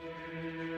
Música